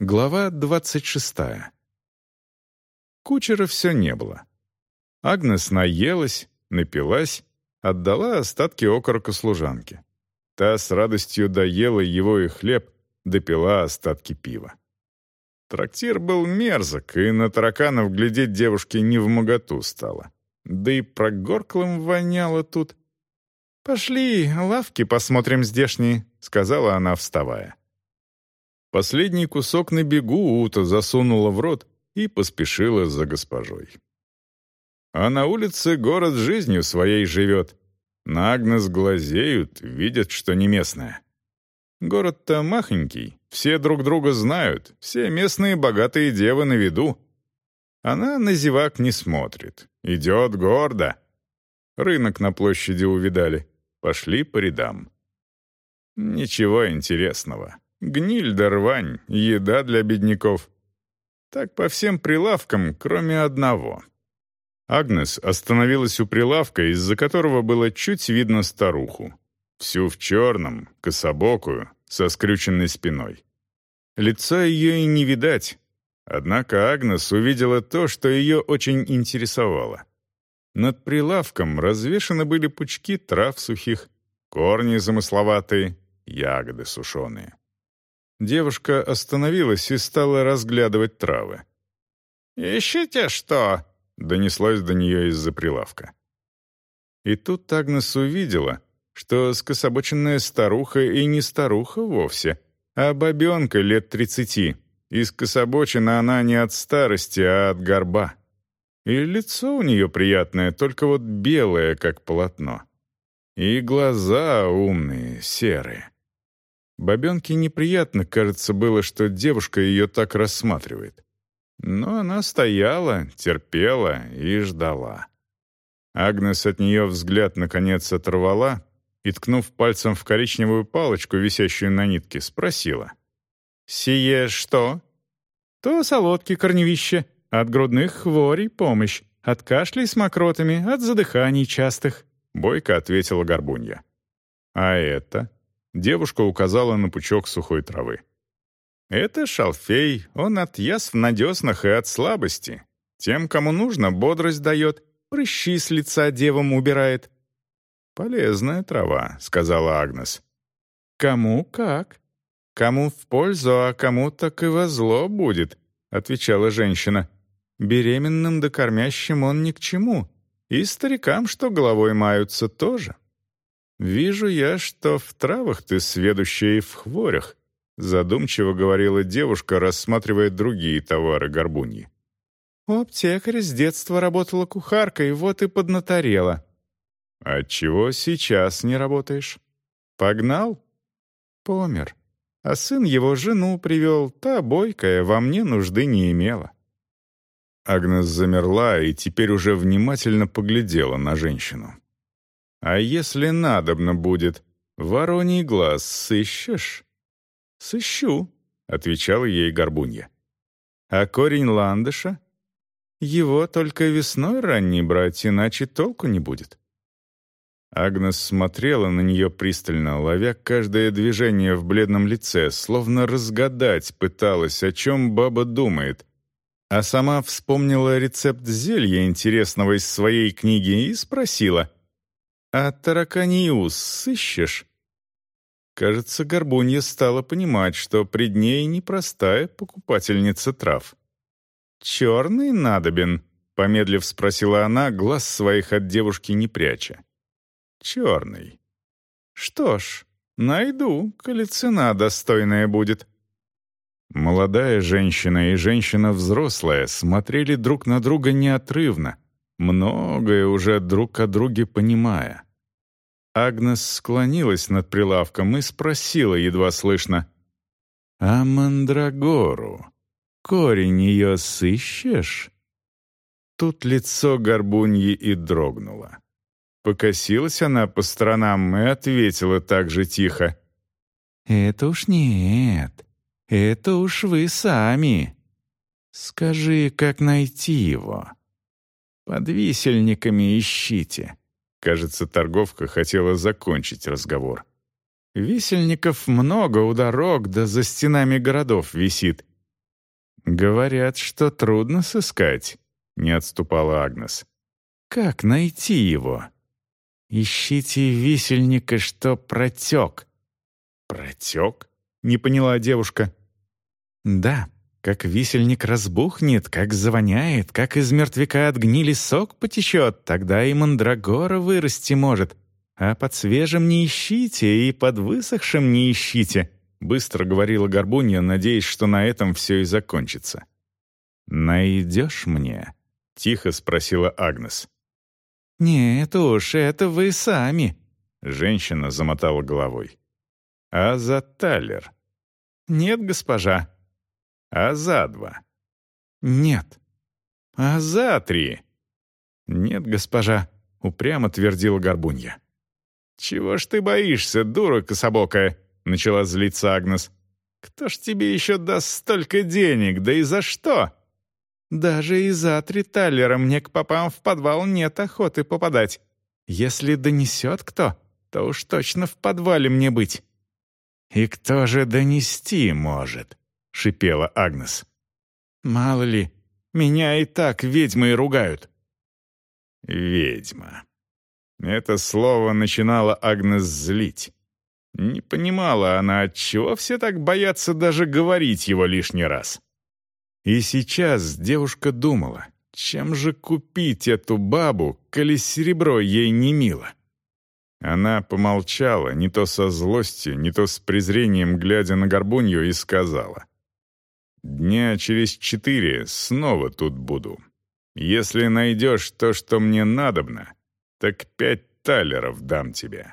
Глава двадцать шестая. Кучера все не было. Агнес наелась, напилась, отдала остатки окорока служанке. Та с радостью доела его и хлеб, допила остатки пива. Трактир был мерзок, и на тараканов глядеть девушке не в моготу стало. Да и прогорклым воняло тут. «Пошли, лавки посмотрим здешние», — сказала она, вставая. Последний кусок на бегу Ута засунула в рот и поспешила за госпожой. А на улице город жизнью своей живет. На Агнес глазеют, видят, что не местная. Город-то махонький, все друг друга знают, все местные богатые девы на виду. Она на зевак не смотрит, идет гордо. Рынок на площади увидали, пошли по рядам. Ничего интересного. Гниль да рвань, еда для бедняков. Так по всем прилавкам, кроме одного. Агнес остановилась у прилавка, из-за которого было чуть видно старуху. Всю в черном, кособокую, со скрюченной спиной. Лица ее и не видать. Однако Агнес увидела то, что ее очень интересовало. Над прилавком развешаны были пучки трав сухих, корни замысловатые, ягоды сушеные. Девушка остановилась и стала разглядывать травы. «Ищите что?» — донеслось до нее из-за прилавка. И тут Агнес увидела, что скособоченная старуха и не старуха вовсе, а бабенка лет тридцати, и скособочена она не от старости, а от горба. И лицо у нее приятное, только вот белое, как полотно. И глаза умные, серые. Бабенке неприятно, кажется, было, что девушка ее так рассматривает. Но она стояла, терпела и ждала. Агнес от нее взгляд наконец оторвала и, ткнув пальцем в коричневую палочку, висящую на нитке, спросила. «Сие что?» «То солодки корневище, от грудных хворей помощь, от кашлей с мокротами, от задыханий частых», — бойко ответила Горбунья. «А это?» Девушка указала на пучок сухой травы. «Это шалфей, он от язв на деснах и от слабости. Тем, кому нужно, бодрость дает, прыщи с лица девам убирает». «Полезная трава», — сказала Агнес. «Кому как. Кому в пользу, а кому так и во зло будет», — отвечала женщина. «Беременным да кормящим он ни к чему, и старикам, что головой маются, тоже». «Вижу я, что в травах ты сведущая и в хворях», задумчиво говорила девушка, рассматривая другие товары горбуньи. «У аптекаря с детства работала кухаркой, вот и поднаторела». «Отчего сейчас не работаешь? Погнал?» «Помер. А сын его жену привел, та бойкая, во мне нужды не имела». Агнес замерла и теперь уже внимательно поглядела на женщину. А если надобно будет, вороний глаз сыщешь?» «Сыщу», — отвечал ей Горбунья. «А корень ландыша? Его только весной ранней брать, иначе толку не будет». Агнес смотрела на нее пристально, ловя каждое движение в бледном лице, словно разгадать пыталась, о чем баба думает, а сама вспомнила рецепт зелья интересного из своей книги и спросила — «А тараканиус сыщешь?» Кажется, Горбунья стала понимать, что пред ней непростая покупательница трав. «Черный надобен?» — помедлив спросила она, глаз своих от девушки не пряча. «Черный. Что ж, найду, коли цена достойная будет». Молодая женщина и женщина взрослая смотрели друг на друга неотрывно — многое уже друг о друге понимая. Агнес склонилась над прилавком и спросила едва слышно, «А мандрагору? Корень ее сыщешь?» Тут лицо горбуньи и дрогнуло. Покосилась она по сторонам и ответила так же тихо. «Это уж нет, это уж вы сами. Скажи, как найти его?» Под висельниками ищите». Кажется, торговка хотела закончить разговор. «Висельников много у дорог, да за стенами городов висит. «Говорят, что трудно сыскать», — не отступала Агнес. «Как найти его?» «Ищите висельника, что протек». «Протек?» — не поняла девушка. «Да, как висельник разбухнет, как завоняет, как из мертвяка от гнили сок потечет, тогда и мандрагора вырасти может. А под свежим не ищите и под высохшим не ищите», — быстро говорила Горбунья, надеясь, что на этом все и закончится. «Найдешь мне?» — тихо спросила Агнес. «Нет уж, это вы сами», — женщина замотала головой. «А за талер?» «Нет, госпожа», а за два? Нет. А за три? Нет, госпожа, упрямо твердила Горбунья. «Чего ж ты боишься, дура кособокая?» — начала злиться Агнес. «Кто ж тебе еще даст столько денег, да и за что?» «Даже и за три талера мне к попам в подвал нет охоты попадать. Если донесет кто, то уж точно в подвале мне быть». «И кто же донести может?» — шипела Агнес. «Мало ли, меня и так ведьмы ругают». «Ведьма». Это слово начинало Агнес злить. Не понимала она, отчего все так боятся даже говорить его лишний раз. И сейчас девушка думала, чем же купить эту бабу, коли серебро ей не мило. Она помолчала, не то со злостью, не то с презрением, глядя на горбунью, и сказала. Дня через четыре снова тут буду. Если найдешь то, что мне надобно, так пять талеров дам тебе».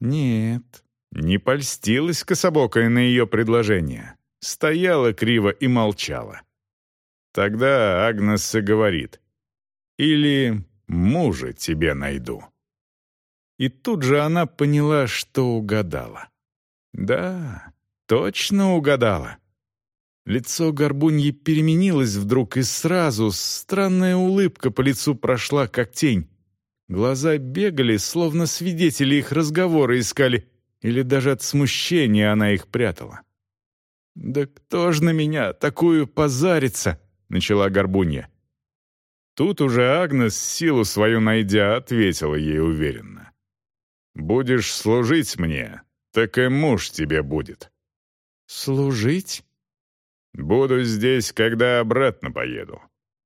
«Нет». Не польстилась кособокая на ее предложение. Стояла криво и молчала. Тогда Агнес говорит. «Или мужа тебе найду». И тут же она поняла, что угадала. Да, точно угадала. Лицо горбуньи переменилось вдруг, и сразу странная улыбка по лицу прошла, как тень. Глаза бегали, словно свидетели их разговора искали, или даже от смущения она их прятала. «Да кто ж на меня такую позарится?» — начала горбунья. Тут уже Агнес, силу свою найдя, ответила ей уверенно. «Будешь служить мне, так и муж тебе будет». «Служить?» Буду здесь, когда обратно поеду.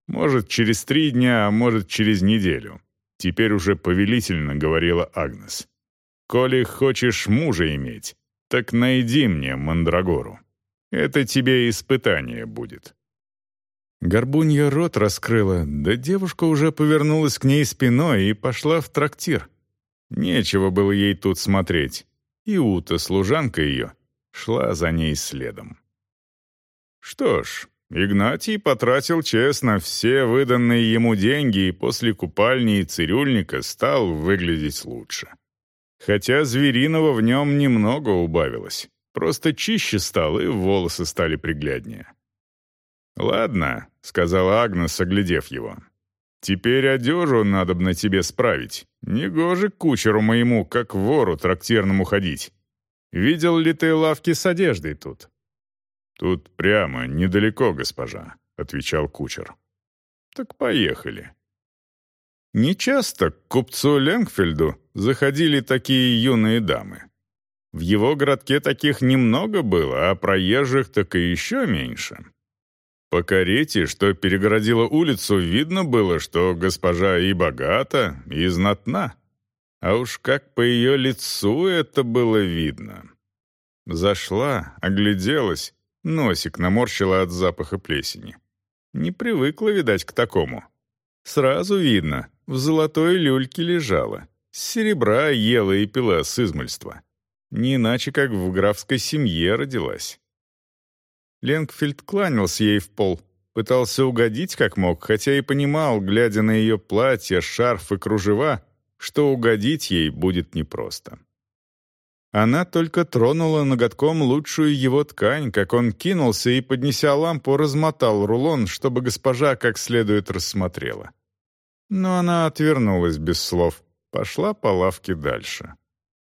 Может, через три дня, а может, через неделю. Теперь уже повелительно говорила Агнес. Коли хочешь мужа иметь, так найди мне Мандрагору. Это тебе испытание будет». Горбунья рот раскрыла, да девушка уже повернулась к ней спиной и пошла в трактир. Нечего было ей тут смотреть. И Ута, служанка ее, шла за ней следом. Что ж, Игнатий потратил честно все выданные ему деньги и после купальни и цирюльника стал выглядеть лучше. Хотя звериного в нем немного убавилось. Просто чище стал, и волосы стали пригляднее. «Ладно», — сказала Агнес, оглядев его. «Теперь одежу надо бы на тебе справить. Негоже кучеру моему, как вору трактирному ходить. Видел ли ты лавки с одеждой тут? «Тут прямо, недалеко, госпожа», — отвечал кучер. «Так поехали». Нечасто к купцу Ленгфельду заходили такие юные дамы. В его городке таких немного было, а проезжих так и еще меньше. По карете, что перегородила улицу, видно было, что госпожа и богата, и знатна. А уж как по ее лицу это было видно. Зашла, огляделась, Носик наморщила от запаха плесени. Не привыкла, видать, к такому. Сразу видно, в золотой люльке лежала. С серебра ела и пила с измольства. Не иначе, как в графской семье родилась. Ленгфельд кланялся ей в пол, пытался угодить как мог, хотя и понимал, глядя на ее платье, шарф и кружева, что угодить ей будет непросто. Она только тронула ноготком лучшую его ткань, как он кинулся и, поднеся лампу, размотал рулон, чтобы госпожа как следует рассмотрела. Но она отвернулась без слов, пошла по лавке дальше.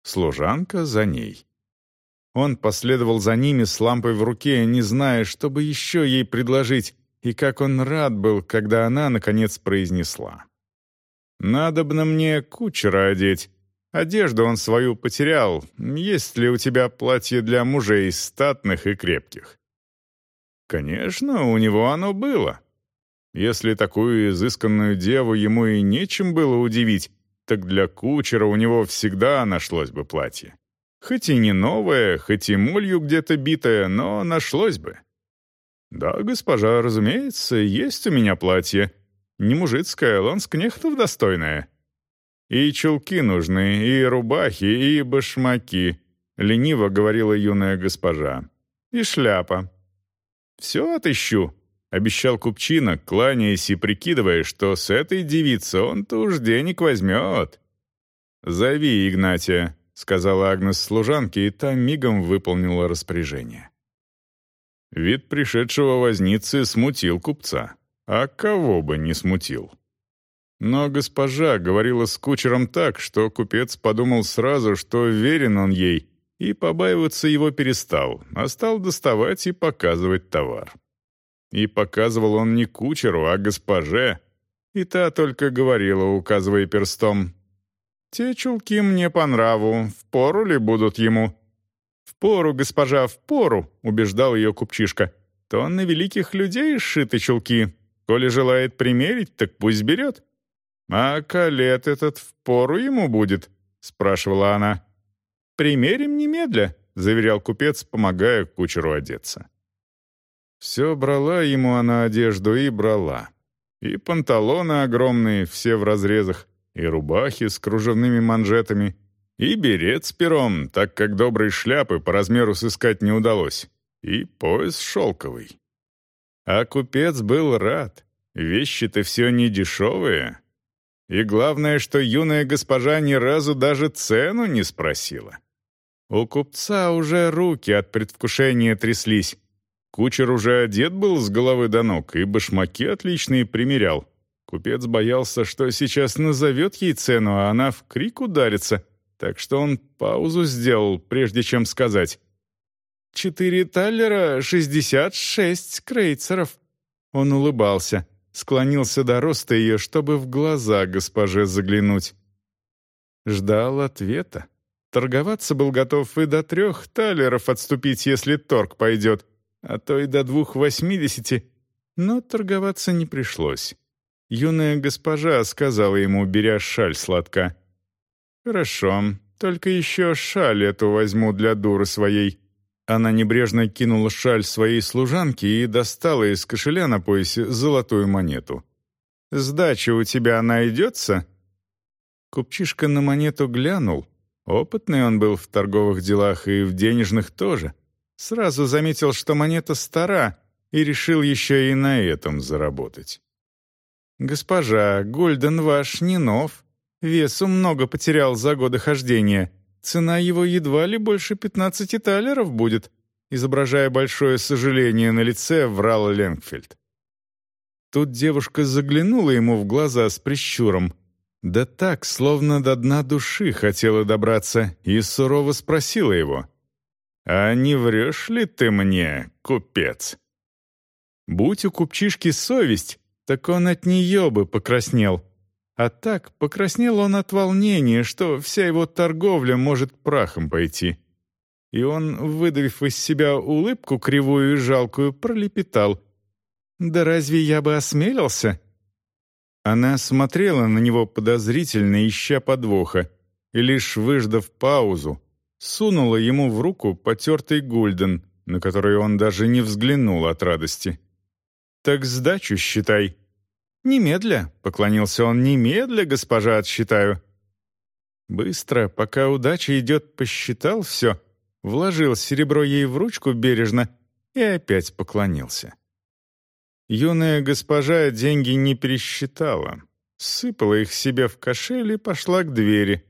Служанка за ней. Он последовал за ними с лампой в руке, не зная, что бы еще ей предложить, и как он рад был, когда она, наконец, произнесла. «Надобно мне кучера одеть. Одежду он свою потерял. Есть ли у тебя платье для мужей статных и крепких?» Конечно, у него оно было. Если такую изысканную деву ему и нечем было удивить, так для кучера у него всегда нашлось бы платье. Хоть и не новое, хоть и молью где-то битое, но нашлось бы. «Да, госпожа, разумеется, есть у меня платье. Не мужицкое, ланскнехтов достойное. И чулки нужны, и рубахи, и башмаки», — лениво говорила юная госпожа. «И шляпа. Все отыщу», — обещал Купчина, кланяясь и прикидывая, что с этой девицей он-то уж денег возьмет. «Зови Игнатия», — сказала Агнес служанке, и та мигом выполнила распоряжение. Вид пришедшего возницы смутил купца. А кого бы не смутил. Но госпожа говорила с кучером так, что купец подумал сразу, что верен он ей, и побаиваться его перестал, а стал доставать и показывать товар. И показывал он не кучеру, а госпоже, и та только говорила, указывая перстом, те чулки мне по нраву, в пору ли будут ему?» «В пору, госпожа, в пору», — убеждал ее купчишка. «То на великих людей сшиты чулки. Коли желает примерить, так пусть берет». «А калет этот в пору ему будет?» — спрашивала она. «Примерим немедля», — заверял купец, помогая кучеру одеться. Все брала ему она одежду и брала. И панталоны огромные, все в разрезах, и рубахи с кружевными манжетами, и берет с пером, так как доброй шляпы по размеру сыскать не удалось, и пояс шелковый. А купец был рад. Вещи-то все не дешевые. И главное, что юная госпожа ни разу даже цену не спросила. У купца уже руки от предвкушения тряслись. Кучер уже одет был с головы до ног, и башмаки отличные примерял. Купец боялся, что сейчас назовет ей цену, а она в крик ударится, так что он паузу сделал, прежде чем сказать. «Четыре таллера, шестьдесят шесть крейцеров». Он улыбался, склонился до роста ее, чтобы в глаза госпоже заглянуть. Ждал ответа. Торговаться был готов и до трех талеров отступить, если торг пойдет, а то и до двух восьмидесяти, но торговаться не пришлось. Юная госпожа сказала ему, беря шаль сладка. «Хорошо, только еще шаль эту возьму для дуры своей». Она небрежно кинула шаль своей служанке и достала из кошеля на поясе золотую монету. «Сдача у тебя найдется?» Купчишка на монету глянул. Опытный он был в торговых делах и в денежных тоже. Сразу заметил, что монета стара, и решил еще и на этом заработать. «Госпожа, Гольден ваш не нов. Весу много потерял за годы хождения. Цена его едва ли больше пятнадцати талеров будет», изображая большое сожаление на лице, врал Ленгфельд. Тут девушка заглянула ему в глаза с прищуром. Да так, словно до дна души хотела добраться, и сурово спросила его. «А не врешь ли ты мне, купец?» Будь у купчишки совесть, так он от нее бы покраснел. А так покраснел он от волнения, что вся его торговля может прахом пойти. И он, выдавив из себя улыбку кривую и жалкую, пролепетал. «Да разве я бы осмелился?» Она смотрела на него подозрительно, ища подвоха, и лишь выждав паузу, сунула ему в руку потертый гульден, на который он даже не взглянул от радости. «Так сдачу считай». «Немедля», — поклонился он, — «немедля, госпожа, отсчитаю». Быстро, пока удача идет, посчитал все, вложил серебро ей в ручку бережно и опять поклонился. Юная госпожа деньги не пересчитала, сыпала их себе в кошель и пошла к двери.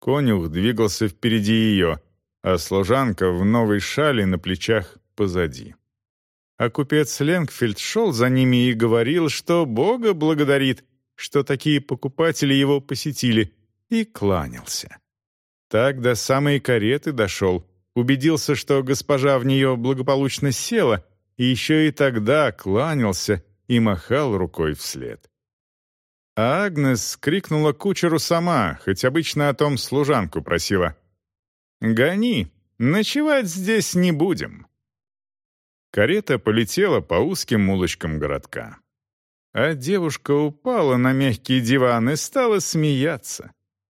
Конюх двигался впереди ее, а служанка в новой шале на плечах позади. А купец Ленгфельд шел за ними и говорил, что Бога благодарит, что такие покупатели его посетили, и кланялся. Так до самой кареты дошел, убедился, что госпожа в нее благополучно села, и еще и тогда кланялся и махал рукой вслед. А Агнес крикнула кучеру сама, хоть обычно о том служанку просила. «Гони, ночевать здесь не будем». Карета полетела по узким улочкам городка. А девушка упала на мягкий диван и стала смеяться.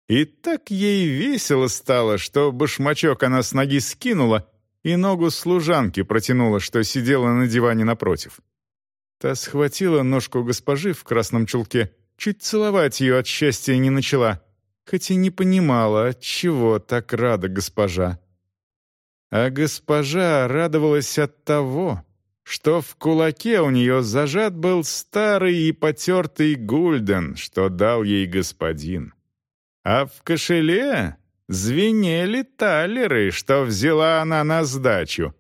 И так ей весело стало, что башмачок она с ноги скинула и ногу служанки протянула, что сидела на диване напротив. Та схватила ножку госпожи в красном чулке, чуть целовать ее от счастья не начала, хоть и не понимала, от чего так рада госпожа. А госпожа радовалась от того, что в кулаке у нее зажат был старый и потертый гульден, что дал ей господин. А в кошеле звенели талеры, что взяла она на сдачу.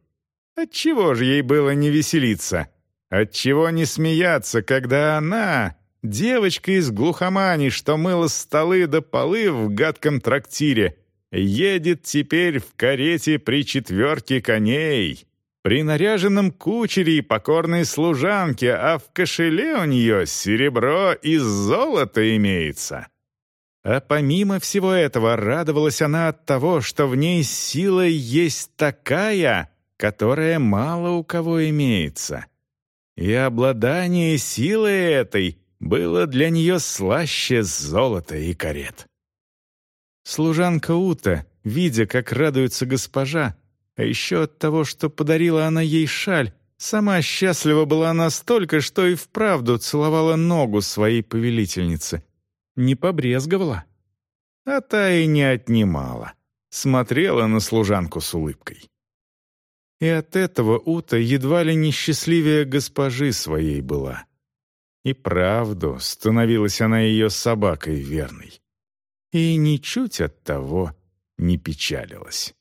Отчего же ей было не веселиться? — Отчего не смеяться, когда она, девочка из глухомани, что мыла столы до полы в гадком трактире, едет теперь в карете при четверке коней, при наряженном кучере и покорной служанке, а в кошеле у нее серебро и золото имеется. А помимо всего этого радовалась она от того, что в ней сила есть такая, которая мало у кого имеется — и обладание силой этой было для нее слаще золота и карет. Служанка Ута, видя, как радуется госпожа, а еще от того, что подарила она ей шаль, сама счастлива была настолько, что и вправду целовала ногу своей повелительницы. Не побрезговала. А та и не отнимала. Смотрела на служанку с улыбкой. И от этого Ута едва ли не счастливее госпожи своей была. И правду становилась она ее собакой верной. И ничуть от того не печалилась.